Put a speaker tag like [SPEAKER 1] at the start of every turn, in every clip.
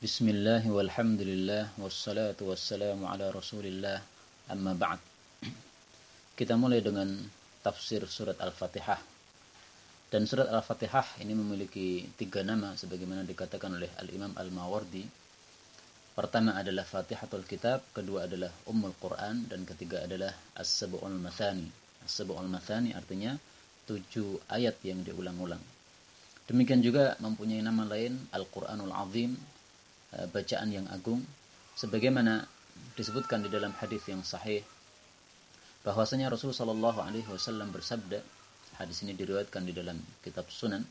[SPEAKER 1] Bismillah walhamdulillah wassalatu wassalamu ala rasulillah amma Kita mulai dengan tafsir surat Al-Fatihah Dan surat Al-Fatihah ini memiliki tiga nama sebagaimana dikatakan oleh Al-Imam Al-Mawardi Pertama adalah Fatihatul Kitab, kedua adalah Ummul Quran, dan ketiga adalah As-Sabu'ul Mathani. As-Sabu'ul Mathani artinya tujuh ayat yang diulang-ulang. Demikian juga mempunyai nama lain Al-Quranul Azim bacaan yang agung sebagaimana disebutkan di dalam hadis yang sahih bahwasanya Rasul sallallahu alaihi wasallam bersabda hadis ini diriwayatkan di dalam kitab Sunan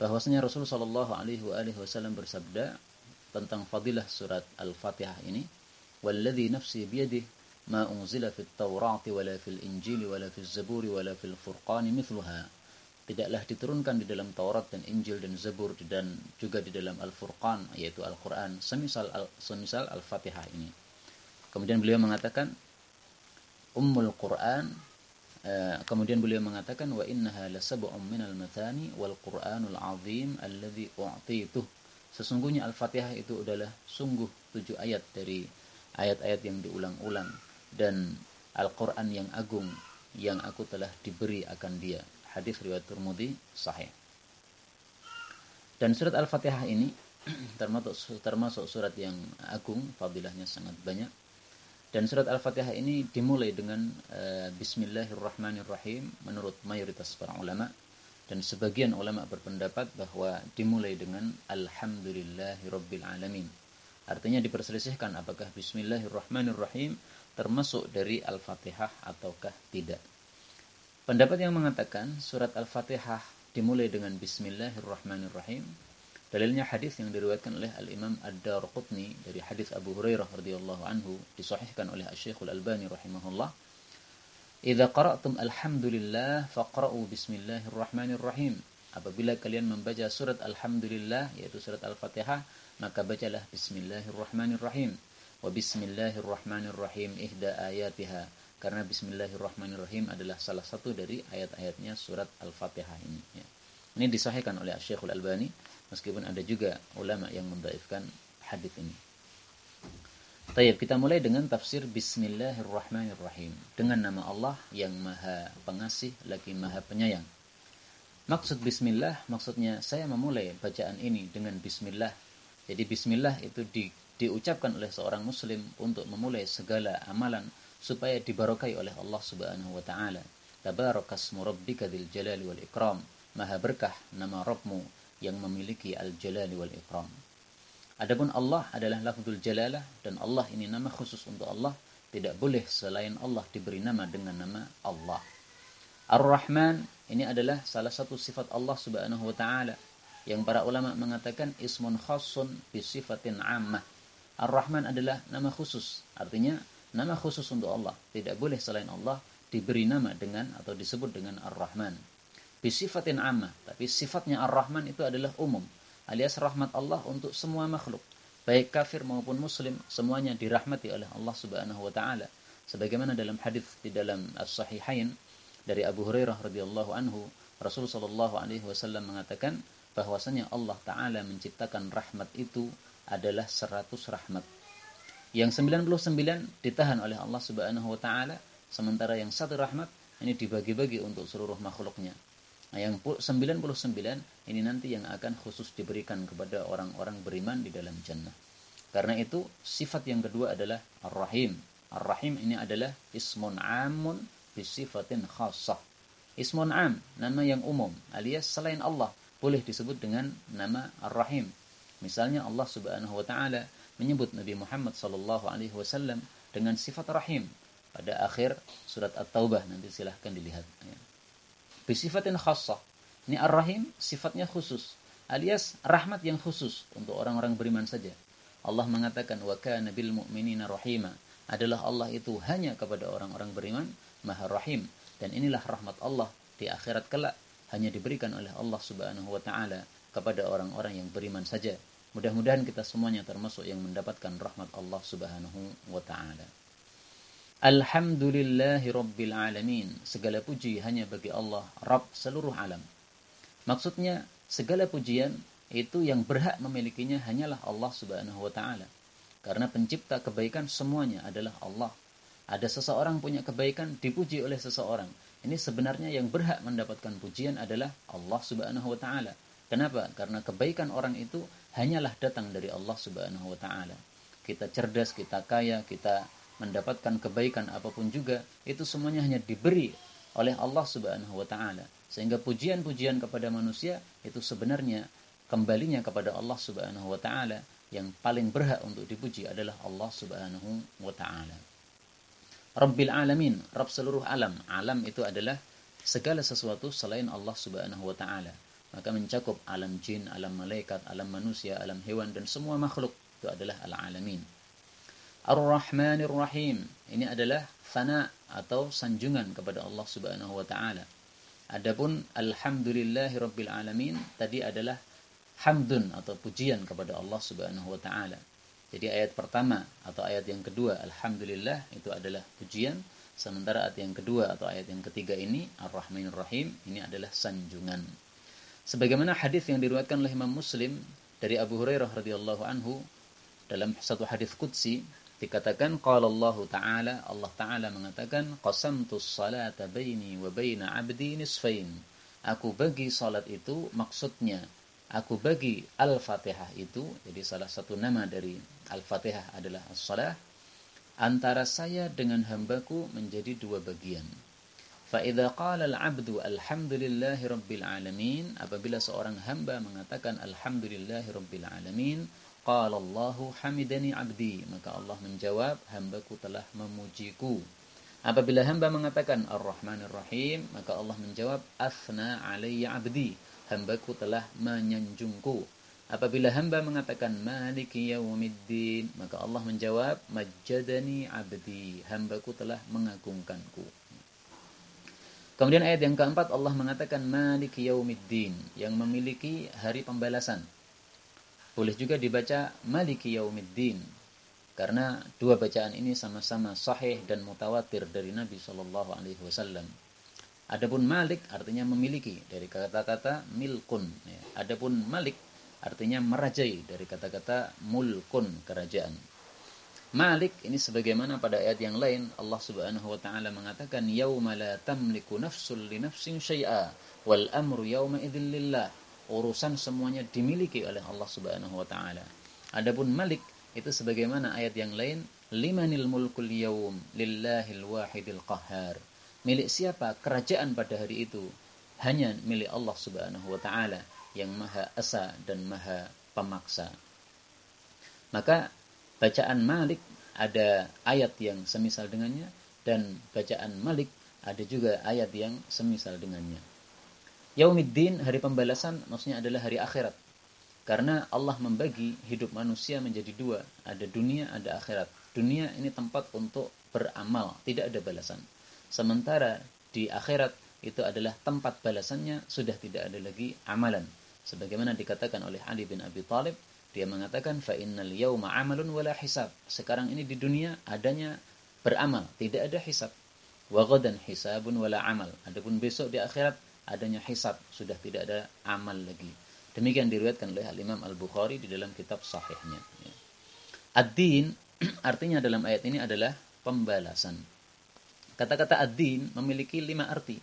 [SPEAKER 1] bahwasanya Rasul sallallahu alaihi wasallam bersabda tentang fadilah surat Al-Fatihah ini walladzi nafsi biyadihi ma unzila fit Tawrati wala fil Injili wala fil Zaburi wala fil Furqani mithluha tidaklah diturunkan di dalam Taurat dan Injil dan Zabur dan juga di dalam Al-Furqan yaitu Al-Qur'an semisal al, semisal Al-Fatihah ini. Kemudian beliau mengatakan Ummul Quran uh, kemudian beliau mengatakan wa innaha lasab'un minal mathani wal Qur'anul azim alladhi u'titu. Sesungguhnya Al-Fatihah itu adalah sungguh tujuh ayat dari ayat-ayat yang diulang-ulang dan Al-Qur'an yang agung yang aku telah diberi akan dia hadis riwayat Turmudi sahih. Dan surat Al-Fatihah ini termasuk termasuk surat yang agung, fadilahnya sangat banyak. Dan surat Al-Fatihah ini dimulai dengan uh, Bismillahirrahmanirrahim menurut mayoritas para ulama dan sebagian ulama berpendapat bahwa dimulai dengan Alhamdulillahirabbil alamin. Artinya diperselisihkan apakah Bismillahirrahmanirrahim termasuk dari Al-Fatihah ataukah tidak. Pendapat yang mengatakan surat Al-Fatihah dimulai dengan Bismillahirrahmanirrahim. Dalilnya hadis yang diriwayatkan oleh Al-Imam Ad-Darqutni dari hadis Abu Hurairah radhiyallahu anhu disahihkan oleh Asy-Syaikh Al-Albani rahimahullah. "Idza qara'tum alhamdulillah faqra'u bismillahirrahmanirrahim." Apabila kalian membaca surat Alhamdulillah yaitu surat Al-Fatihah, maka bacalah bismillahirrahmanirrahim. Wa bismillahirrahmanirrahim ihda ayatiha karena Bismillahirrahmanirrahim adalah salah satu dari ayat-ayatnya surat Al-Fatihah ini. Ya. Ini disahihkan oleh Syekhul Albani, meskipun ada juga ulama yang mendaifkan hadis ini. Tayyib, kita mulai dengan tafsir Bismillahirrahmanirrahim. Dengan nama Allah yang maha pengasih lagi maha penyayang. Maksud Bismillah, maksudnya saya memulai bacaan ini dengan Bismillah. Jadi Bismillah itu di, diucapkan oleh seorang muslim untuk memulai segala amalan supaya dibarokai oleh Allah Subhanahu wa taala. Tabarakasmu rabbika dzil jalali wal ikram. Maha berkah nama Rabbmu yang memiliki al-jalali wal ikram. Adapun Allah adalah lafzul jalalah dan Allah ini nama khusus untuk Allah. Tidak boleh selain Allah diberi nama dengan nama Allah. Ar-Rahman ini adalah salah satu sifat Allah Subhanahu wa taala yang para ulama mengatakan ismun khasun bi sifatin ammah. Ar-Rahman adalah nama khusus, artinya nama khusus untuk Allah. Tidak boleh selain Allah diberi nama dengan atau disebut dengan Ar-Rahman. Bisifatin amma, tapi sifatnya Ar-Rahman itu adalah umum, alias rahmat Allah untuk semua makhluk. Baik kafir maupun muslim, semuanya dirahmati oleh Allah Subhanahu wa taala. Sebagaimana dalam hadis di dalam As-Sahihain dari Abu Hurairah radhiyallahu anhu, Rasul sallallahu alaihi wasallam mengatakan bahwasanya Allah taala menciptakan rahmat itu adalah 100 rahmat yang 99 ditahan oleh Allah Subhanahu wa taala, sementara yang satu rahmat ini dibagi-bagi untuk seluruh makhluknya. Nah, yang 99 ini nanti yang akan khusus diberikan kepada orang-orang beriman di dalam jannah. Karena itu sifat yang kedua adalah Ar-Rahim. Ar-Rahim ini adalah ismun amun bisifatin khassah. Ismun am, nama yang umum, alias selain Allah boleh disebut dengan nama Ar-Rahim. Misalnya Allah Subhanahu wa taala menyebut Nabi Muhammad sallallahu alaihi wasallam dengan sifat rahim pada akhir surat At-Taubah nanti silahkan dilihat ya. Bisifatin khassah. Ini Ar-Rahim sifatnya khusus alias rahmat yang khusus untuk orang-orang beriman saja. Allah mengatakan wa kana bil mu'minina rahima. Adalah Allah itu hanya kepada orang-orang beriman Maha Rahim dan inilah rahmat Allah di akhirat kelak hanya diberikan oleh Allah Subhanahu wa taala kepada orang-orang yang beriman saja Mudah-mudahan kita semuanya termasuk yang mendapatkan rahmat Allah Subhanahu wa taala. Alhamdulillahi rabbil alamin. Segala puji hanya bagi Allah, Rabb seluruh alam. Maksudnya segala pujian itu yang berhak memilikinya hanyalah Allah Subhanahu wa taala. Karena pencipta kebaikan semuanya adalah Allah. Ada seseorang punya kebaikan dipuji oleh seseorang. Ini sebenarnya yang berhak mendapatkan pujian adalah Allah Subhanahu wa taala. Kenapa? Karena kebaikan orang itu hanyalah datang dari Allah Subhanahu wa taala. Kita cerdas, kita kaya, kita mendapatkan kebaikan apa pun juga, itu semuanya hanya diberi oleh Allah Subhanahu wa taala. Sehingga pujian-pujian kepada manusia itu sebenarnya kembalinya kepada Allah Subhanahu wa taala yang paling berhak untuk dipuji adalah Allah Subhanahu wa taala. Rabbil alamin, Rabb seluruh alam. Alam itu adalah segala sesuatu selain Allah Subhanahu wa taala. Maka mencakup alam jin, alam malaikat, alam manusia, alam hewan dan semua makhluk itu adalah al-alamin. Ar-Rahmanir Rahim. Ini adalah fana atau sanjungan kepada Allah Subhanahu wa taala. Adapun alhamdulillahirabbil alamin tadi adalah hamdun atau pujian kepada Allah Subhanahu wa taala. Jadi ayat pertama atau ayat yang kedua alhamdulillah itu adalah pujian, sementara ayat yang kedua atau ayat yang ketiga ini Ar-Rahmanir Rahim ini adalah sanjungan. Sebagaimana hadis yang diriwayatkan oleh Imam Muslim dari Abu Hurairah radhiyallahu anhu dalam satu hadis qudsi dikatakan qala Allah taala Allah taala mengatakan qasamtus salata baini wa baina 'abdi nisfain. Aku bagi salat itu maksudnya aku bagi Al-Fatihah itu, jadi salah satu nama dari Al-Fatihah adalah As-Salah, antara saya dengan hambaku menjadi dua bagian. Fa'idha qala al-'abdu alhamdulillahi rabbil alamin. Apabila seorang hamba mengatakan alhamdulillahi rabbil alamin qala Allahu hamidani 'abdi. Maka Allah menjawab hambaku telah memujiku. Apabila hamba mengatakan ar-rahmanir rahim maka Allah menjawab asna 'alayya 'abdi. Hambaku telah menyanjungku. Apabila hamba mengatakan maliki yaumiddin maka Allah menjawab majjadani 'abdi. Hambaku telah mengagungkanku. Kemudian ayat yang keempat Allah mengatakan maliki yaumiddin, yang memiliki hari pembalasan. Boleh juga dibaca maliki yaumiddin, karena dua bacaan ini sama-sama sahih dan mutawatir dari Nabi Wasallam. Adapun malik artinya memiliki dari kata-kata milkun. Ya. Adapun malik artinya merajai dari kata-kata mulkun kerajaan. Malik ini sebagaimana pada ayat yang lain Allah Subhanahu wa taala mengatakan yauma la tamliku nafsul li nafsin syai'a wal amru yauma idzin lillah. Urusan semuanya dimiliki oleh Allah Subhanahu wa taala. Adapun Malik itu sebagaimana ayat yang lain limanil mulkul yaum lillahil wahidil qahhar milik siapa kerajaan pada hari itu hanya milik Allah Subhanahu wa taala yang maha esa dan maha pemaksa. Maka bacaan Malik ada ayat yang semisal dengannya dan bacaan Malik ada juga ayat yang semisal dengannya. Yaumiddin hari pembalasan maksudnya adalah hari akhirat. Karena Allah membagi hidup manusia menjadi dua, ada dunia, ada akhirat. Dunia ini tempat untuk beramal, tidak ada balasan. Sementara di akhirat itu adalah tempat balasannya sudah tidak ada lagi amalan. Sebagaimana dikatakan oleh Ali bin Abi Thalib, dia mengatakan fa innal yauma amalun wala hisab. Sekarang ini di dunia adanya beramal, tidak ada hisab. Wa ghadan hisabun wala amal. Adapun besok di akhirat adanya hisab, sudah tidak ada amal lagi. Demikian diriwayatkan oleh Al-Imam Al-Bukhari di dalam kitab sahihnya. Ad-din artinya dalam ayat ini adalah pembalasan Kata-kata ad-din memiliki lima arti.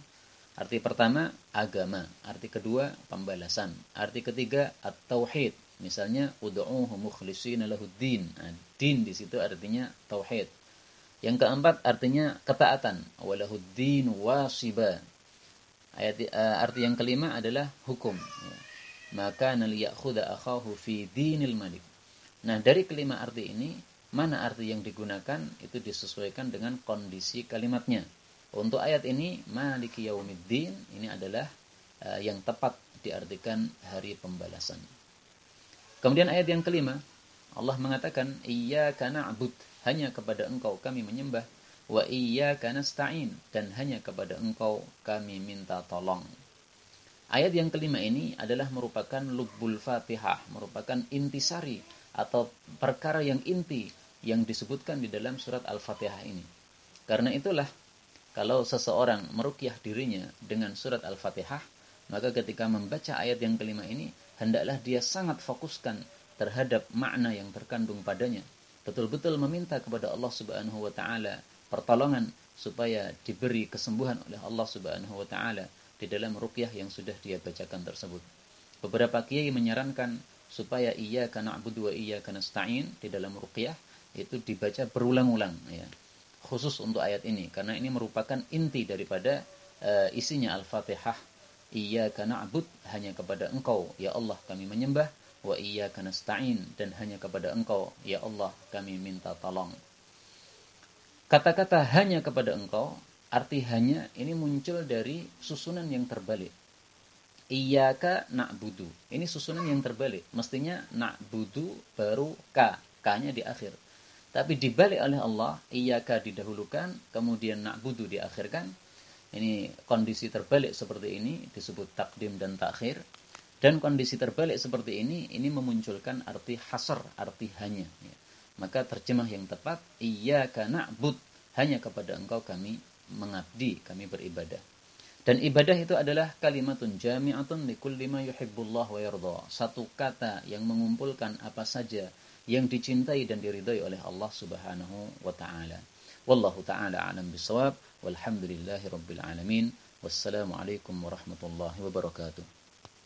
[SPEAKER 1] Arti pertama, agama. Arti kedua, pembalasan. Arti ketiga, at-tauhid. Misalnya, ud'uhu mukhlishina lahuddin. Nah, din di situ artinya tauhid. Yang keempat, artinya ketaatan. Walahuddin wasiba. Ayat, uh, arti yang kelima adalah hukum. Maka naliyakhuda akhahu fi dinil malik. Nah, dari kelima arti ini, mana arti yang digunakan itu disesuaikan dengan kondisi kalimatnya. Untuk ayat ini maliki yaumiddin ini adalah uh, yang tepat diartikan hari pembalasan. Kemudian ayat yang kelima Allah mengatakan iyyaka na'bud hanya kepada engkau kami menyembah wa iyyaka nasta'in dan hanya kepada engkau kami minta tolong. Ayat yang kelima ini adalah merupakan lubbul Fatihah, merupakan intisari atau perkara yang inti yang disebutkan di dalam surat Al-Fatihah ini. Karena itulah kalau seseorang merukyah dirinya dengan surat Al-Fatihah, maka ketika membaca ayat yang kelima ini hendaklah dia sangat fokuskan terhadap makna yang terkandung padanya betul-betul meminta kepada Allah Subhanahu wa taala pertolongan supaya diberi kesembuhan oleh Allah Subhanahu wa taala di dalam ruqyah yang sudah dia bacakan tersebut. Beberapa kiai menyarankan supaya iya karena abudu wa iya karena stain di dalam ruqyah itu dibaca berulang-ulang ya. Khusus untuk ayat ini karena ini merupakan inti daripada uh, isinya Al-Fatihah. Iya karena abud hanya kepada Engkau ya Allah kami menyembah wa iya karena stain dan hanya kepada Engkau ya Allah kami minta tolong. Kata-kata hanya kepada Engkau arti hanya ini muncul dari susunan yang terbalik. Iyaka na'budu. Ini susunan yang terbalik. Mestinya na'budu baru ka. K-nya di akhir. Tapi dibalik oleh Allah, iyaka didahulukan, kemudian na'budu diakhirkan. Ini kondisi terbalik seperti ini disebut takdim dan takhir. Dan kondisi terbalik seperti ini, ini memunculkan arti hasar, arti hanya. Ya. Maka terjemah yang tepat, iyaka na'bud. Hanya kepada engkau kami mengabdi, kami beribadah. Dan ibadah itu adalah kalimatun jami'atun likulli ma yuhibbullah wa yarda. Satu kata yang mengumpulkan apa saja yang dicintai dan diridhai oleh Allah Subhanahu wa taala. Wallahu taala alam bisawab walhamdulillahi rabbil alamin. Wassalamualaikum warahmatullahi wabarakatuh.